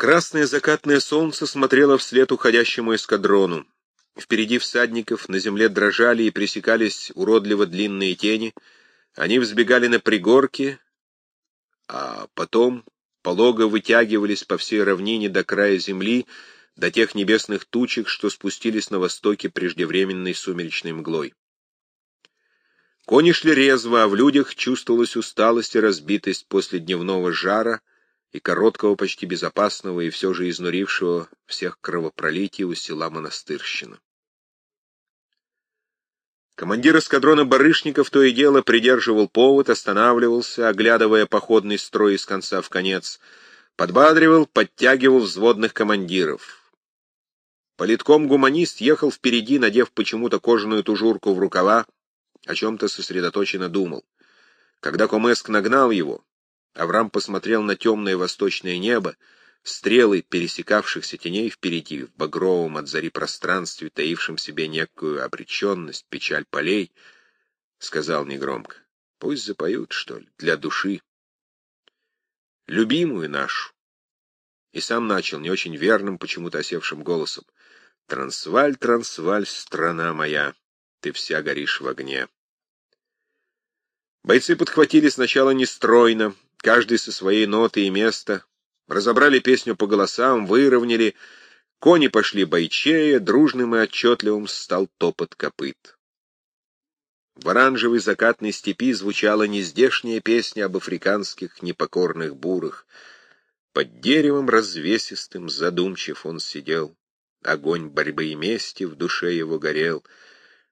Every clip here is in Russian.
Красное закатное солнце смотрело вслед уходящему эскадрону. Впереди всадников на земле дрожали и пресекались уродливо длинные тени. Они взбегали на пригорки, а потом полого вытягивались по всей равнине до края земли, до тех небесных тучек, что спустились на востоке преждевременной сумеречной мглой. Кони шли резво, а в людях чувствовалась усталость и разбитость после дневного жара, и короткого, почти безопасного и все же изнурившего всех кровопролитий у села Монастырщина. Командир эскадрона барышников то и дело придерживал повод, останавливался, оглядывая походный строй из конца в конец, подбадривал, подтягивал взводных командиров. Политком-гуманист ехал впереди, надев почему-то кожаную тужурку в рукава, о чем-то сосредоточенно думал. Когда Комеск нагнал его, Авраам посмотрел на темное восточное небо, стрелы пересекавшихся теней впереди, в багровом от зари пространстве, таившем себе некую обреченность, печаль полей, сказал негромко. Пусть запоют, что ли, для души. Любимую нашу. И сам начал не очень верным, почему-то осевшим голосом. Трансваль, Трансваль, страна моя, ты вся горишь в огне. Бойцы подхватили сначала нестройно, каждый со своей ноты и места, разобрали песню по голосам, выровняли, кони пошли бойчее, дружным и отчетливым стал топот копыт. В оранжевой закатной степи звучала нездешняя песня об африканских непокорных бурах. Под деревом развесистым задумчив он сидел, огонь борьбы и мести в душе его горел.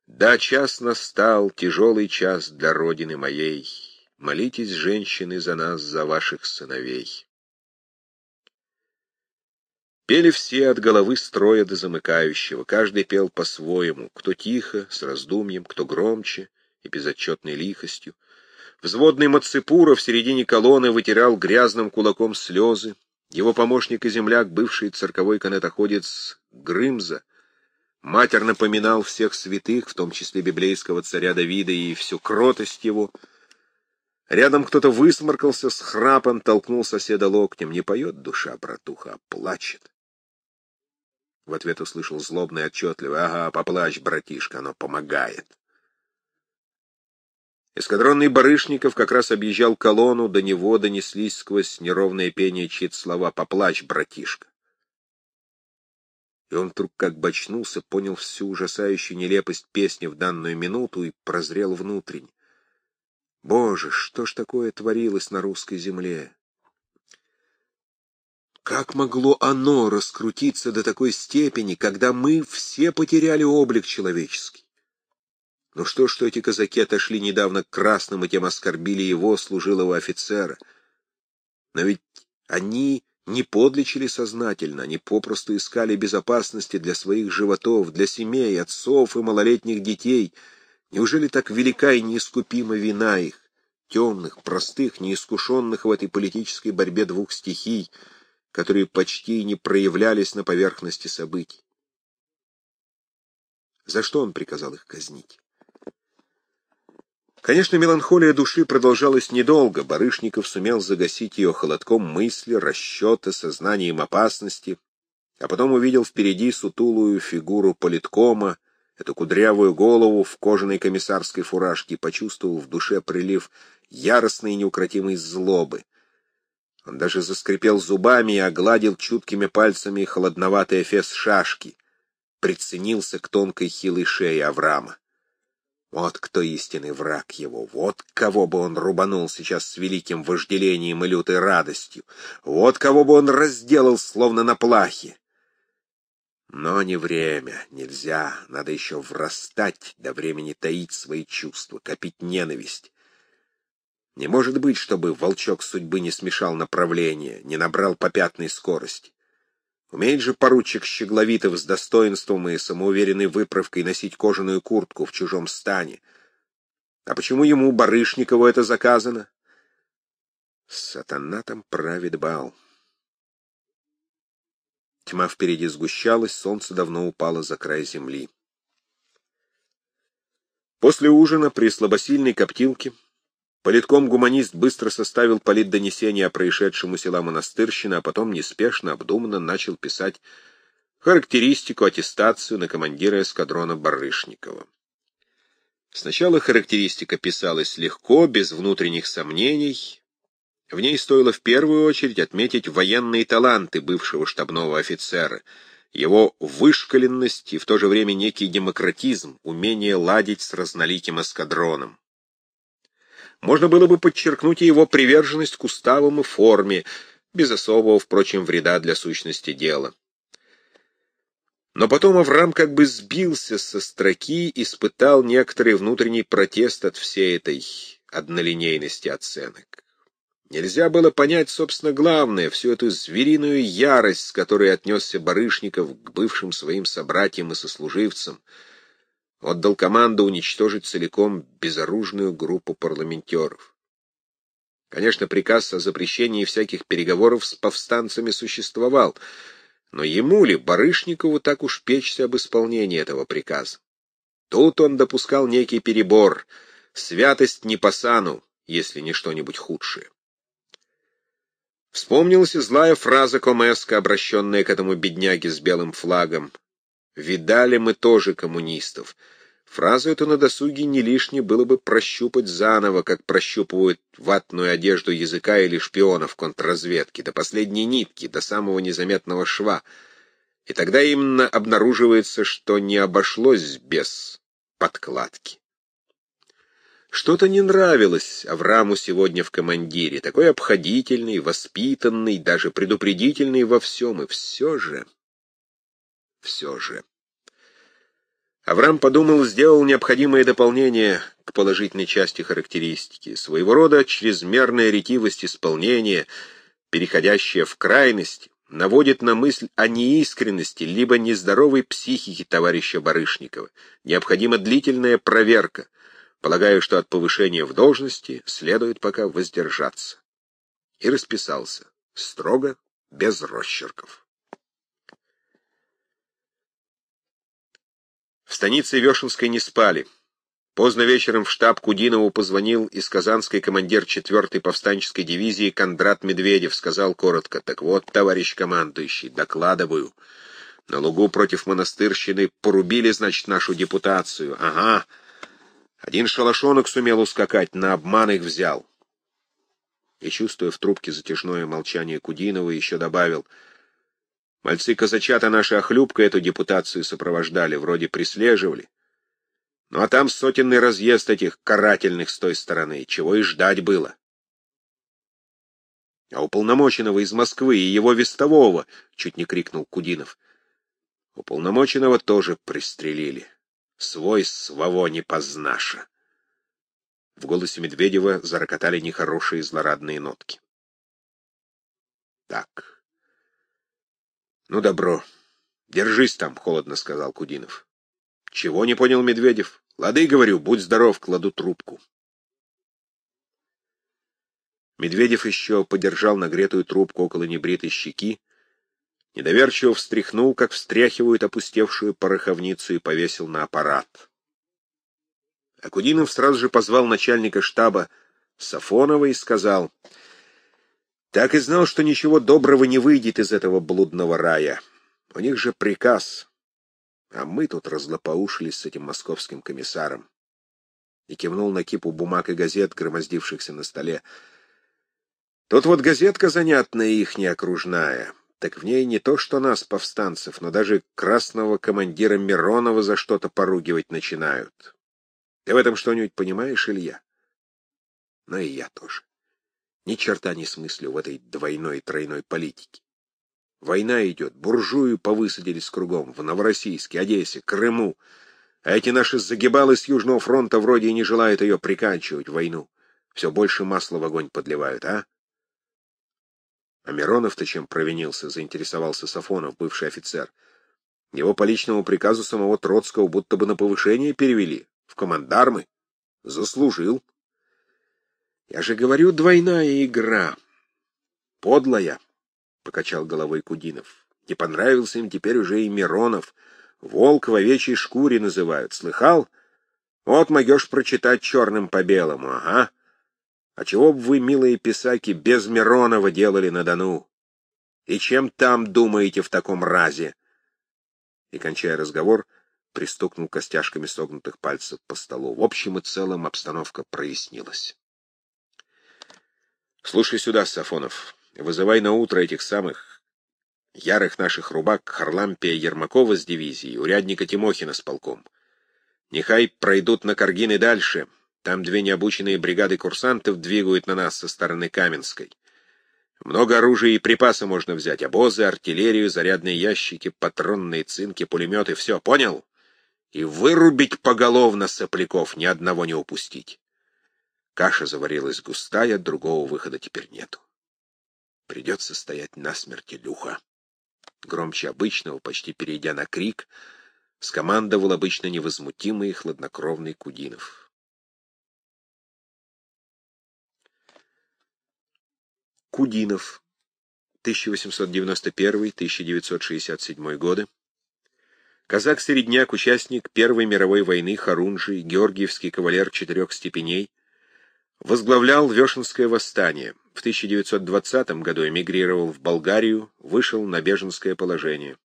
Да, час настал, тяжелый час для родины моей, Молитесь, женщины, за нас, за ваших сыновей. Пели все от головы строя до замыкающего, каждый пел по-своему, кто тихо, с раздумьем, кто громче и безотчетной лихостью. Взводный Мацепура в середине колонны вытирал грязным кулаком слезы. Его помощник и земляк, бывший цирковой канатоходец Грымза, матер напоминал всех святых, в том числе библейского царя Давида, и всю кротость его — Рядом кто-то высморкался с храпом, толкнул соседа локтем. Не поет душа, братуха, а плачет. В ответ услышал злобно и отчетливо. «Ага, поплачь, братишка, оно помогает». Эскадронный Барышников как раз объезжал колонну, до него донеслись сквозь неровное пение чьи слова «Поплачь, братишка». И он вдруг как бы очнулся, понял всю ужасающую нелепость песни в данную минуту и прозрел внутренне. Боже, что ж такое творилось на русской земле? Как могло оно раскрутиться до такой степени, когда мы все потеряли облик человеческий? Ну что что эти казаки отошли недавно к красным и тем оскорбили его, служилого офицера? Но ведь они не подлечили сознательно, они попросту искали безопасности для своих животов, для семей, отцов и малолетних детей — Неужели так велика и неискупима вина их, темных, простых, неискушенных в этой политической борьбе двух стихий, которые почти не проявлялись на поверхности событий? За что он приказал их казнить? Конечно, меланхолия души продолжалась недолго. Барышников сумел загасить ее холодком мысли, расчета, сознанием опасности, а потом увидел впереди сутулую фигуру политкома, эту кудрявую голову в кожаной комиссарской фуражке, почувствовал в душе прилив яростной и неукротимой злобы. Он даже заскрипел зубами и огладил чуткими пальцами холодноватый эфес шашки, приценился к тонкой хилой шее Авраама. Вот кто истинный враг его, вот кого бы он рубанул сейчас с великим вожделением и лютой радостью, вот кого бы он разделал, словно на плахе. Но не время, нельзя, надо еще врастать, до времени таить свои чувства, копить ненависть. Не может быть, чтобы волчок судьбы не смешал направление, не набрал попятной скорости. Умеет же поручик Щегловитов с достоинством и самоуверенной выправкой носить кожаную куртку в чужом стане. А почему ему, Барышникову, это заказано? Сатана там правит бал. Тьма впереди сгущалась, солнце давно упало за край земли. После ужина при слабосильной коптилке Политком-гуманист быстро составил политдонесение о происшедшем у села Монастырщина, а потом неспешно, обдуманно начал писать характеристику, аттестацию на командира эскадрона Барышникова. Сначала характеристика писалась легко, без внутренних сомнений. В ней стоило в первую очередь отметить военные таланты бывшего штабного офицера, его вышкаленность и в то же время некий демократизм, умение ладить с разноликим эскадроном. Можно было бы подчеркнуть и его приверженность к уставам и форме, без особого, впрочем, вреда для сущности дела. Но потом Авраам как бы сбился со строки, испытал некоторый внутренний протест от всей этой однолинейности оценок. Нельзя было понять, собственно, главное, всю эту звериную ярость, с которой отнесся Барышников к бывшим своим собратьям и сослуживцам, отдал команду уничтожить целиком безоружную группу парламентеров. Конечно, приказ о запрещении всяких переговоров с повстанцами существовал — но ему ли, Барышникову, так уж печься об исполнении этого приказа? Тут он допускал некий перебор, святость не по сану, если не что-нибудь худшее. Вспомнилась злая фраза Комеска, обращенная к этому бедняге с белым флагом. «Видали мы тоже коммунистов». Фразу эту на досуге не лишне было бы прощупать заново, как прощупывают ватную одежду языка или шпионов контрразведки, до последней нитки, до самого незаметного шва. И тогда именно обнаруживается, что не обошлось без подкладки. Что-то не нравилось Авраму сегодня в командире, такой обходительный, воспитанный, даже предупредительный во всем, и все же... Все же... Авраам подумал, сделал необходимое дополнение к положительной части характеристики, своего рода чрезмерная ретивость исполнения, переходящая в крайность, наводит на мысль о неискренности либо нездоровой психике товарища Барышникова. Необходима длительная проверка. Полагаю, что от повышения в должности следует пока воздержаться. И расписался. Строго, без росчерков. В станице Вешенской не спали. Поздно вечером в штаб Кудинову позвонил из Казанской командир 4-й повстанческой дивизии Кондрат Медведев, сказал коротко, «Так вот, товарищ командующий, докладываю. На лугу против монастырщины порубили, значит, нашу депутацию. Ага. Один шалашонок сумел ускакать, на обман их взял». И, чувствуя в трубке затяжное молчание Кудинова, еще добавил — Мальцы-казачата наши охлюбка эту депутацию сопровождали, вроде прислеживали. Ну а там сотенный разъезд этих карательных с той стороны, чего и ждать было. А уполномоченного из Москвы и его вестового, — чуть не крикнул Кудинов. Уполномоченного тоже пристрелили. Свой своего не познаша. В голосе Медведева зарокотали нехорошие злорадные нотки. Так, ну, добро. Держись там, — холодно сказал Кудинов. Чего не понял Медведев? Лады, говорю, будь здоров, кладу трубку. Медведев еще подержал нагретую трубку около небритой щеки, недоверчиво встряхнул, как встряхивают опустевшую пороховницу, и повесил на аппарат. Акудинов сразу же позвал начальника штаба Сафонова и сказал — так и знал, что ничего доброго не выйдет из этого блудного рая. У них же приказ. А мы тут разлопоушились с этим московским комиссаром. И кивнул на кипу бумаг и газет, громоздившихся на столе. Тут вот газетка занятная ихняя окружная. Так в ней не то что нас, повстанцев, но даже красного командира Миронова за что-то поругивать начинают. Ты в этом что-нибудь понимаешь, Илья? Ну и я тоже. Ни черта не смыслю в этой двойной тройной политике. Война идет, буржую повысадились кругом, в Новороссийске, Одессе, Крыму. А эти наши загибалы с Южного фронта вроде и не желают ее приканчивать, войну. Все больше масла в огонь подливают, а? А Миронов-то чем провинился, заинтересовался Сафонов, бывший офицер. Его по личному приказу самого Троцкого будто бы на повышение перевели, в командармы. Заслужил. Я же говорю, двойная игра. Подлая, — покачал головой Кудинов. Не понравился им теперь уже и Миронов. Волк в овечьей шкуре называют. Слыхал? Вот могешь прочитать черным по белому, ага. А чего бы вы, милые писаки, без Миронова делали на Дону? И чем там думаете в таком разе? И, кончая разговор, пристукнул костяшками согнутых пальцев по столу. В общем и целом обстановка прояснилась. Слушай сюда, Сафонов, вызывай на утро этих самых ярых наших рубак Харлампия Ермакова с дивизией, урядника Тимохина с полком. Нехай пройдут на Каргины дальше. Там две необученные бригады курсантов двигают на нас со стороны Каменской. Много оружия и припаса можно взять. Обозы, артиллерию, зарядные ящики, патронные цинки, пулеметы. Все, понял? И вырубить поголовно сопляков, ни одного не упустить. Каша заварилась густая, другого выхода теперь нету. Придется стоять насмерть, Илюха. Громче обычного, почти перейдя на крик, скомандовал обычно невозмутимый и хладнокровный Кудинов. Кудинов, 1891-1967 годы. Казак-середняк, участник Первой мировой войны, Харунжий, Георгиевский кавалер четырех степеней, возглавлял Вешенское восстание. В 1920 году эмигрировал в Болгарию, вышел на беженское положение.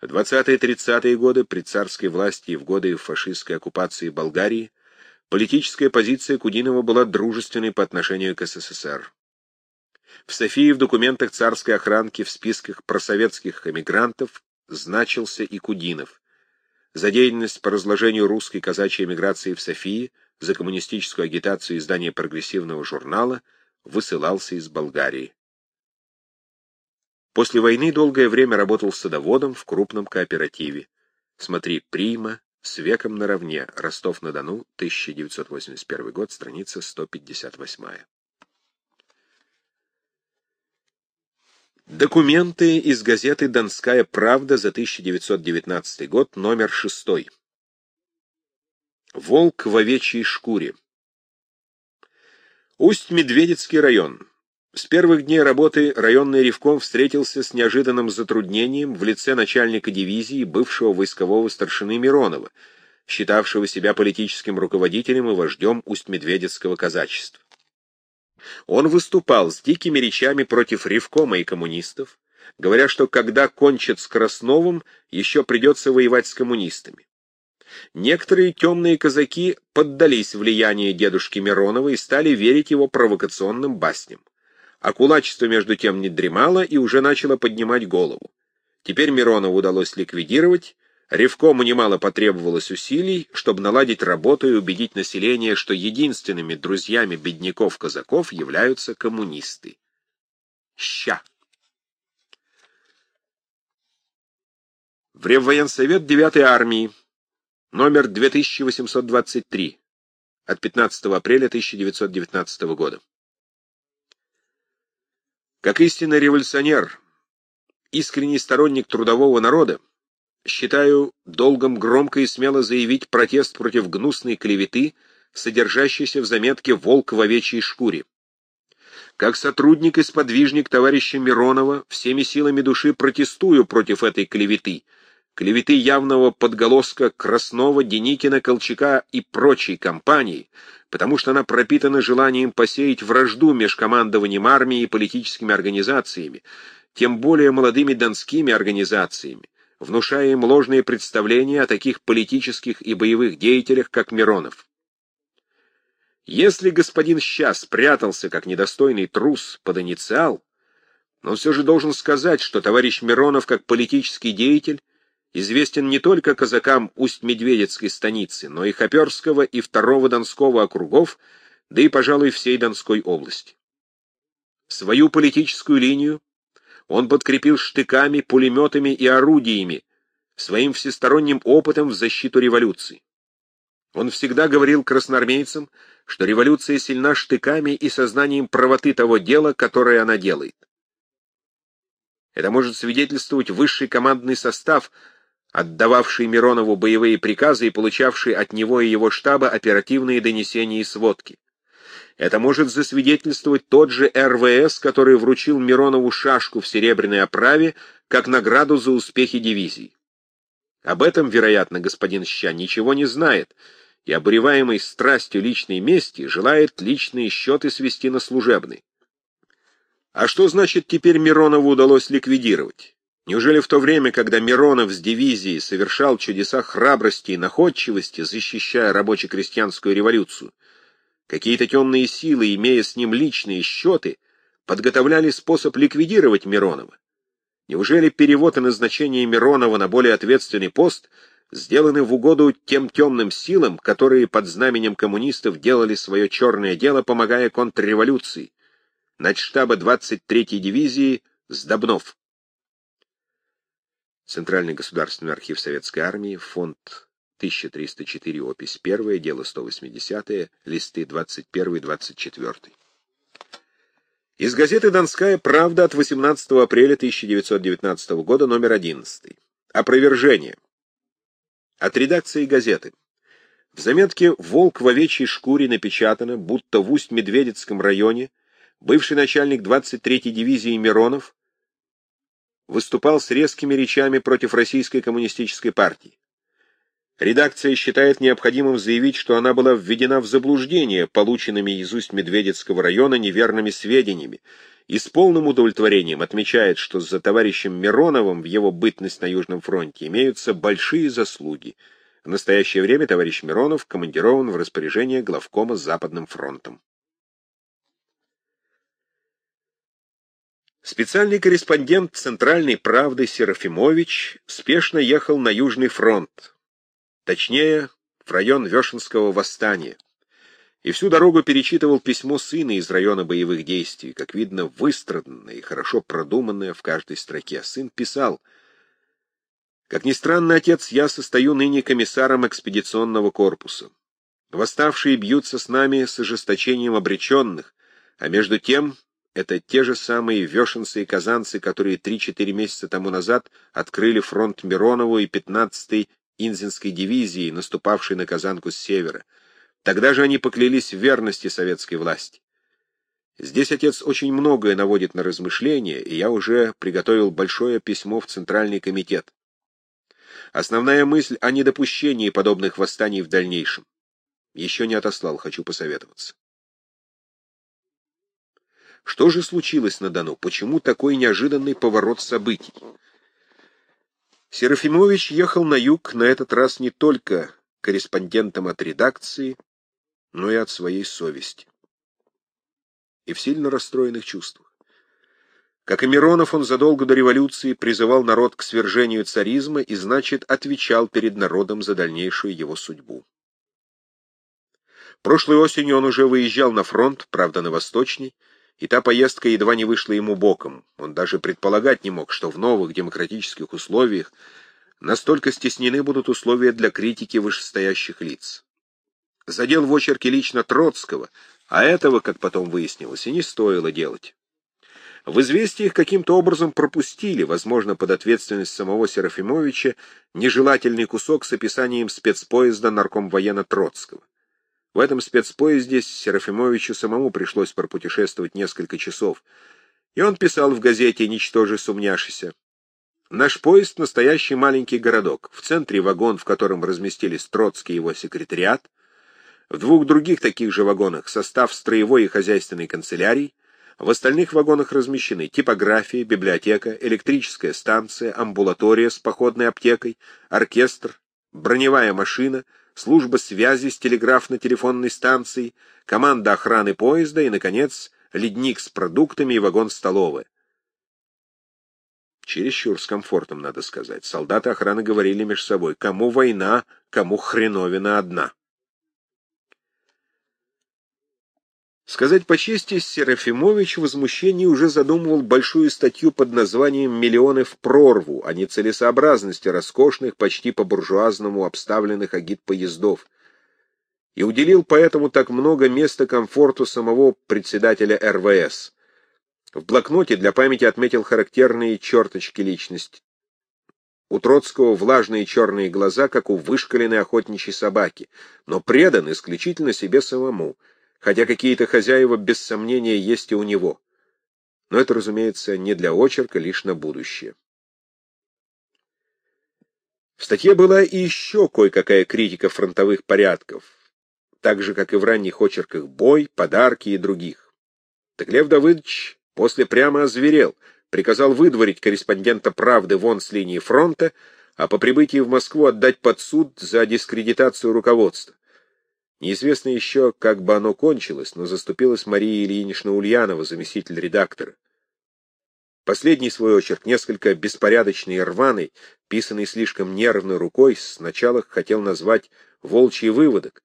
В 20-30-е годы при царской власти и в годы фашистской оккупации Болгарии Политическая позиция Кудинова была дружественной по отношению к СССР. В Софии в документах царской охранки в списках просоветских эмигрантов значился и Кудинов. За деятельность по разложению русской казачьей эмиграции в Софии, за коммунистическую агитацию издания прогрессивного журнала высылался из Болгарии. После войны долгое время работал садоводом в крупном кооперативе. Смотри «Прима», с веком наравне. Ростов-на-Дону, 1981 год, страница 158. Документы из газеты «Донская правда» за 1919 год, номер 6. Волк в овечьей шкуре. Усть-Медведецкий район. С первых дней работы районный ревком встретился с неожиданным затруднением в лице начальника дивизии бывшего войскового старшины Миронова, считавшего себя политическим руководителем и вождем Усть-Медведецкого казачества. Он выступал с дикими речами против ревкома и коммунистов, говоря, что когда кончат с Красновым, еще придется воевать с коммунистами. Некоторые темные казаки поддались влиянию дедушки Миронова и стали верить его провокационным басням а кулачество между тем не дремало и уже начало поднимать голову. Теперь Миронову удалось ликвидировать, Ревкому немало потребовалось усилий, чтобы наладить работу и убедить население, что единственными друзьями бедняков-казаков являются коммунисты. Ща. В Реввоенсовет 9-й армии, номер 2823, от 15 апреля 1919 года. Как истинный революционер, искренний сторонник трудового народа, считаю долгом громко и смело заявить протест против гнусной клеветы, содержащейся в заметке «Волк в овечьей шкуре». Как сотрудник и сподвижник товарища Миронова всеми силами души протестую против этой клеветы, клеветы явного подголоска Краснова, Деникина, Колчака и прочей компании, потому что она пропитана желанием посеять вражду между командованием армии и политическими организациями, тем более молодыми донскими организациями, внушая им ложные представления о таких политических и боевых деятелях, как Миронов. Если господин Ща спрятался как недостойный трус под инициал, но все же должен сказать, что товарищ Миронов как политический деятель известен не только казакам Усть-Медведецкой станицы, но и Хоперского и Второго Донского округов, да и, пожалуй, всей Донской области. Свою политическую линию он подкрепил штыками, пулеметами и орудиями, своим всесторонним опытом в защиту революции. Он всегда говорил красноармейцам, что революция сильна штыками и сознанием правоты того дела, которое она делает. Это может свидетельствовать высший командный состав, отдававший Миронову боевые приказы и получавший от него и его штаба оперативные донесения и сводки. Это может засвидетельствовать тот же РВС, который вручил Миронову шашку в серебряной оправе как награду за успехи дивизии. Об этом, вероятно, господин Ща ничего не знает, и, обуреваемый страстью личной мести, желает личные счеты свести на служебный. А что значит теперь Миронову удалось ликвидировать? Неужели в то время, когда Миронов с дивизией совершал чудеса храбрости и находчивости, защищая рабоче-крестьянскую революцию, какие-то темные силы, имея с ним личные счеты, подготовляли способ ликвидировать Миронова? Неужели перевод и назначение Миронова на более ответственный пост сделаны в угоду тем темным силам, которые под знаменем коммунистов делали свое черное дело, помогая контрреволюции? Начштаба 23-й дивизии Сдобнов. Центральный государственный архив Советской Армии, фонд 1304, опись 1, дело 180, листы 21-24. Из газеты «Донская правда» от 18 апреля 1919 года, номер 11. Опровержение. От редакции газеты. В заметке «Волк в овечьей шкуре» напечатано, будто в Усть-Медведецком районе бывший начальник 23-й дивизии Миронов выступал с резкими речами против Российской коммунистической партии. Редакция считает необходимым заявить, что она была введена в заблуждение полученными из Усть-Медведецкого района неверными сведениями, и с полным удовлетворением отмечает, что за товарищем Мироновым в его бытность на Южном фронте имеются большие заслуги. В настоящее время товарищ Миронов командирован в распоряжение главкома Западным фронтом. Специальный корреспондент «Центральной правды» Серафимович спешно ехал на Южный фронт, Точнее, в район Вешенского восстания. И всю дорогу перечитывал письмо сына из района боевых действий, как видно, выстраданное и хорошо продуманное в каждой строке. Сын писал, «Как ни странно, отец, я состою ныне комиссаром экспедиционного корпуса. Восставшие бьются с нами с ожесточением обреченных, а между тем это те же самые вешенцы и казанцы, которые три-четыре месяца тому назад открыли фронт Миронову и 15-й Инзинской дивизии, наступавшей на Казанку с севера. Тогда же они поклялись в верности советской власти. Здесь отец очень многое наводит на размышления, и я уже приготовил большое письмо в Центральный комитет. Основная мысль о недопущении подобных восстаний в дальнейшем. Еще не отослал, хочу посоветоваться. Что же случилось на Дону? Почему такой неожиданный поворот событий? Серафимович ехал на юг на этот раз не только корреспондентом от редакции, но и от своей совести. И в сильно расстроенных чувствах. Как и Миронов, он задолго до революции призывал народ к свержению царизма и, значит, отвечал перед народом за дальнейшую его судьбу. Прошлой осенью он уже выезжал на фронт, правда, на Восточный, и та поездка едва не вышла ему боком. Он даже предполагать не мог, что в новых демократических условиях настолько стеснены будут условия для критики вышестоящих лиц. Задел в очерке лично Троцкого, а этого, как потом выяснилось, и не стоило делать. В известиях каким-то образом пропустили, возможно, под ответственность самого Серафимовича, нежелательный кусок с описанием спецпоезда наркомвоена Троцкого. В этом спецпоезде Серафимовичу самому пришлось пропутешествовать несколько часов, и он писал в газете, ничтоже сумняшися. Наш поезд — настоящий маленький городок. В центре вагон, в котором разместились Троцкий и его секретариат. В двух других таких же вагонах состав строевой и хозяйственной канцелярий. В остальных вагонах размещены типография, библиотека, электрическая станция, амбулатория с походной аптекой, оркестр, броневая машина — служба связи с телеграфно-телефонной станцией, команда охраны поезда и, наконец, ледник с продуктами и вагон-столовая. Чересчур с комфортом, надо сказать. Солдаты охраны говорили между собой, кому война, кому хреновина одна. Сказать по чести, Серафимович в возмущении уже задумывал большую статью под названием «Миллионы в прорву» о нецелесообразности роскошных, почти по-буржуазному обставленных агит-поездов, и уделил поэтому так много места комфорту самого председателя РВС. В блокноте для памяти отметил характерные черточки личности. У Троцкого влажные черные глаза, как у вышкаленной охотничьей собаки, но предан исключительно себе самому — хотя какие-то хозяева без сомнения есть и у него. Но это, разумеется, не для очерка, лишь на будущее. В статье была и еще кое-какая критика фронтовых порядков, так же, как и в ранних очерках «Бой», «Подарки» и других. Так Лев Давыдович после прямо озверел, приказал выдворить корреспондента «Правды» вон с линии фронта, а по прибытии в Москву отдать под суд за дискредитацию руководства. Неизвестно еще, как бы оно кончилось, но заступилась Мария Ильинична Ульянова, заместитель редактора. Последний свой очерк, несколько беспорядочный и рваный, писанный слишком нервной рукой, сначала хотел назвать «Волчий выводок»,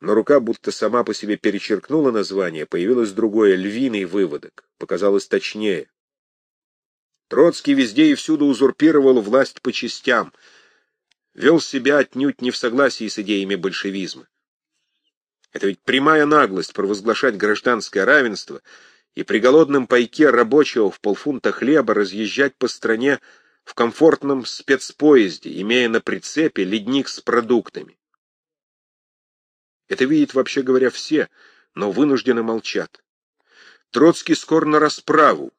но рука будто сама по себе перечеркнула название, появилось другое «Львиный выводок», показалось точнее. Троцкий везде и всюду узурпировал власть по частям, вел себя отнюдь не в согласии с идеями большевизма. Это ведь прямая наглость провозглашать гражданское равенство — и при голодном пайке рабочего в полфунта хлеба разъезжать по стране в комфортном спецпоезде, имея на прицепе ледник с продуктами. Это видят, вообще говоря, все, но вынуждены молчат. Троцкий скор на расправу,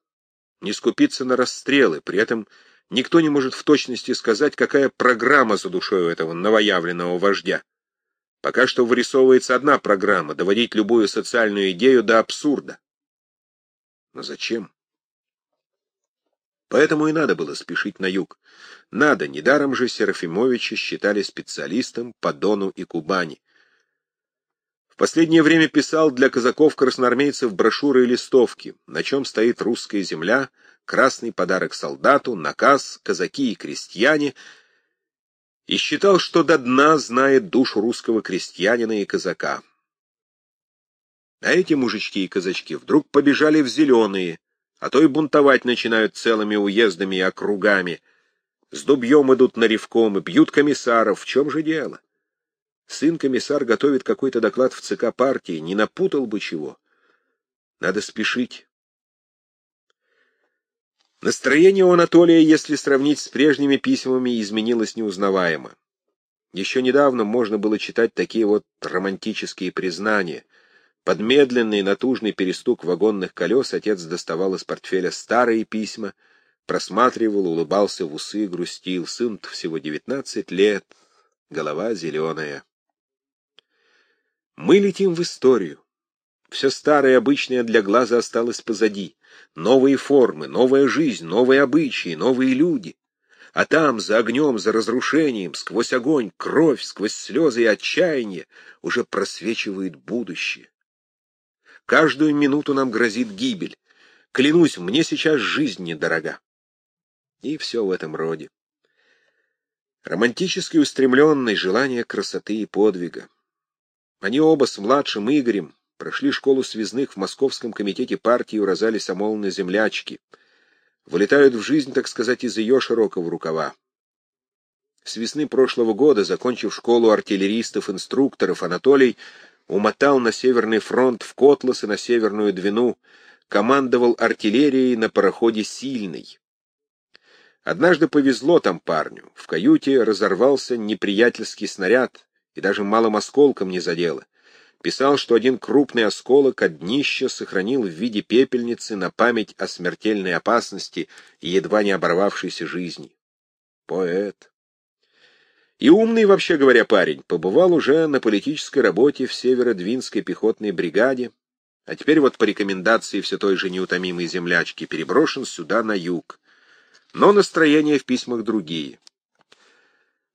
не скупиться на расстрелы, при этом никто не может в точности сказать, какая программа за душой у этого новоявленного вождя. Пока что вырисовывается одна программа — доводить любую социальную идею до абсурда. Но зачем? Поэтому и надо было спешить на юг. Надо, недаром же Серафимовича считали специалистом по Дону и Кубани. В последнее время писал для казаков-красноармейцев брошюры и листовки, на чем стоит русская земля, красный подарок солдату, наказ, казаки и крестьяне, и считал, что до дна знает душу русского крестьянина и казака. А эти мужички и казачки вдруг побежали в зеленые, а то и бунтовать начинают целыми уездами и округами. С дубьем идут на ревком и бьют комиссаров. В чем же дело? Сын-комиссар готовит какой-то доклад в ЦК партии, не напутал бы чего. Надо спешить. Настроение у Анатолия, если сравнить с прежними письмами, изменилось неузнаваемо. Еще недавно можно было читать такие вот романтические признания — под медленный натужный перестук вагонных колес отец доставал из портфеля старые письма, просматривал, улыбался в усы, грустил. сын всего девятнадцать лет, голова зеленая. Мы летим в историю. Все старое, обычное для глаза осталось позади. Новые формы, новая жизнь, новые обычаи, новые люди. А там, за огнем, за разрушением, сквозь огонь, кровь, сквозь слезы и отчаяние уже просвечивает будущее. Каждую минуту нам грозит гибель. Клянусь, мне сейчас жизнь недорога. И все в этом роде. Романтически устремленное желание красоты и подвига. Они оба с младшим Игорем прошли школу связных в Московском комитете партии Урозали Самолны землячки. Вылетают в жизнь, так сказать, из ее широкого рукава. С весны прошлого года, закончив школу артиллеристов-инструкторов, Анатолий умотал на Северный фронт в Котлас и на Северную Двину, командовал артиллерией на пароходе «Сильный». Однажды повезло там парню. В каюте разорвался неприятельский снаряд, и даже малым осколком не задело. Писал, что один крупный осколок от днища сохранил в виде пепельницы на память о смертельной опасности и едва не оборвавшейся жизни. Поэт. И умный, вообще говоря, парень, побывал уже на политической работе в Северодвинской пехотной бригаде, а теперь вот по рекомендации все той же неутомимой землячки переброшен сюда, на юг. Но настроения в письмах другие.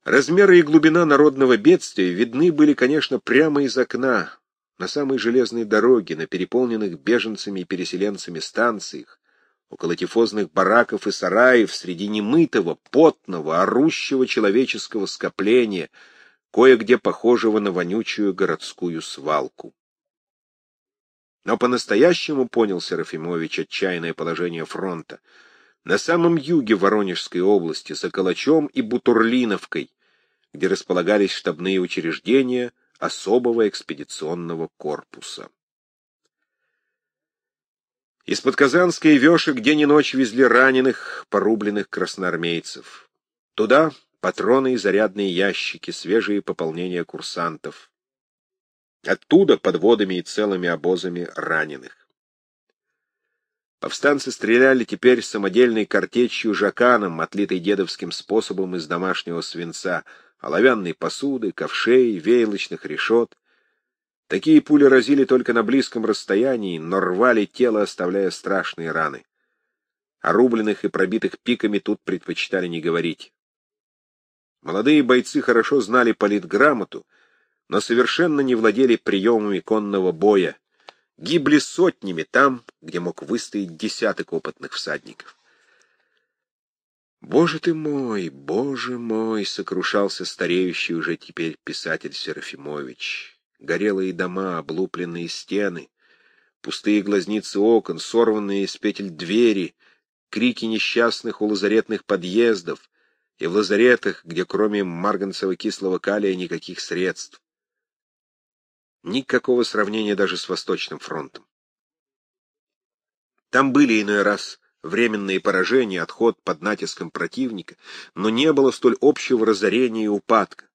Размеры и глубина народного бедствия видны были, конечно, прямо из окна, на самой железной дороге, на переполненных беженцами и переселенцами станциях, около тифозных бараков и сараев, среди немытого, потного, орущего человеческого скопления, кое-где похожего на вонючую городскую свалку. Но по-настоящему понял Серафимович отчаянное положение фронта. На самом юге Воронежской области, за Калачом и Бутурлиновкой, где располагались штабные учреждения особого экспедиционного корпуса. Из-под Казанской вешек день и ночь везли раненых, порубленных красноармейцев. Туда патроны и зарядные ящики, свежие пополнения курсантов. Оттуда подводами и целыми обозами раненых. Повстанцы стреляли теперь самодельной картечью жаканом, отлитой дедовским способом из домашнего свинца, оловянной посуды, ковшей, веялочных решет. Такие пули разили только на близком расстоянии, но рвали тело, оставляя страшные раны. О рубленных и пробитых пиками тут предпочитали не говорить. Молодые бойцы хорошо знали политграмоту, но совершенно не владели приемами конного боя, гибли сотнями там, где мог выстоять десяток опытных всадников. «Боже ты мой, боже мой!» — сокрушался стареющий уже теперь писатель Серафимович. Горелые дома, облупленные стены, пустые глазницы окон, сорванные из петель двери, крики несчастных у лазаретных подъездов и в лазаретах, где кроме марганцево кислого калия никаких средств. Никакого сравнения даже с Восточным фронтом. Там были иной раз временные поражения, отход под натиском противника, но не было столь общего разорения и упадка.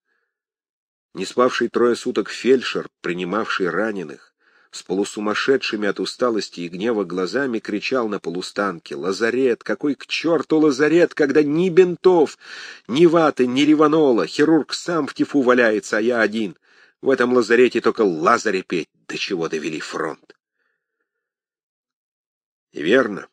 Не спавший трое суток фельдшер, принимавший раненых, с полусумасшедшими от усталости и гнева глазами кричал на полустанке «Лазарет! Какой к черту лазарет, когда ни бинтов, ни ваты, ни реванола! Хирург сам в тифу валяется, а я один!» В этом лазарете только лазаре петь, до чего довели фронт. Верно.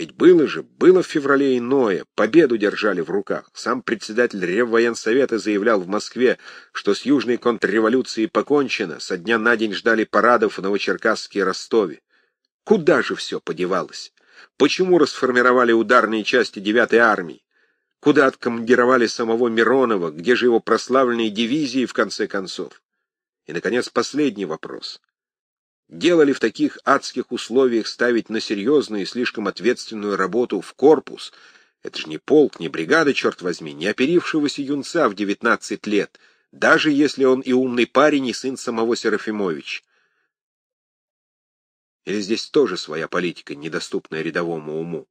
Ведь было же, было в феврале иное, победу держали в руках. Сам председатель Реввоенсовета заявлял в Москве, что с южной контрреволюцией покончено, со дня на день ждали парадов в Новочеркасске и Ростове. Куда же все подевалось? Почему расформировали ударные части 9-й армии? Куда откомандировали самого Миронова? Где же его прославленные дивизии, в конце концов? И, наконец, последний вопрос. Дело ли в таких адских условиях ставить на серьезную и слишком ответственную работу в корпус? Это же не полк, не бригада, черт возьми, не оперившегося юнца в девятнадцать лет, даже если он и умный парень, и сын самого Серафимовича. Или здесь тоже своя политика, недоступная рядовому уму?